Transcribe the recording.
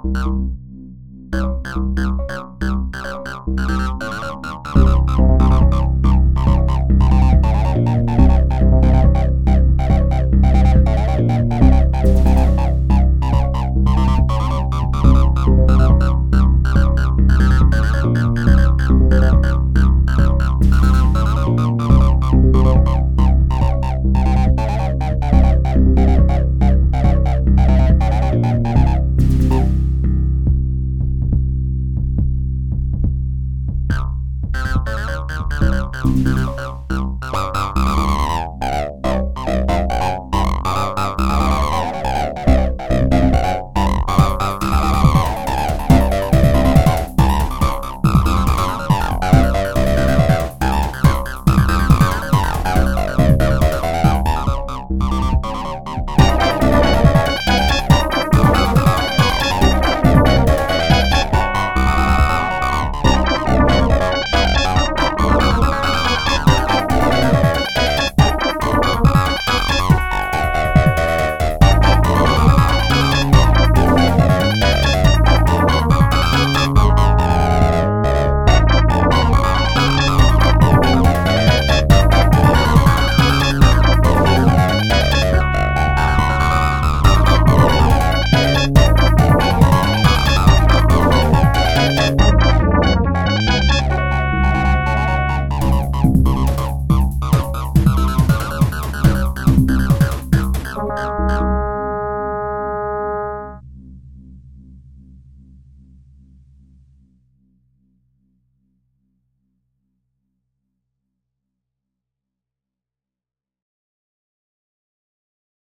Thank you. Bow, bow, bow.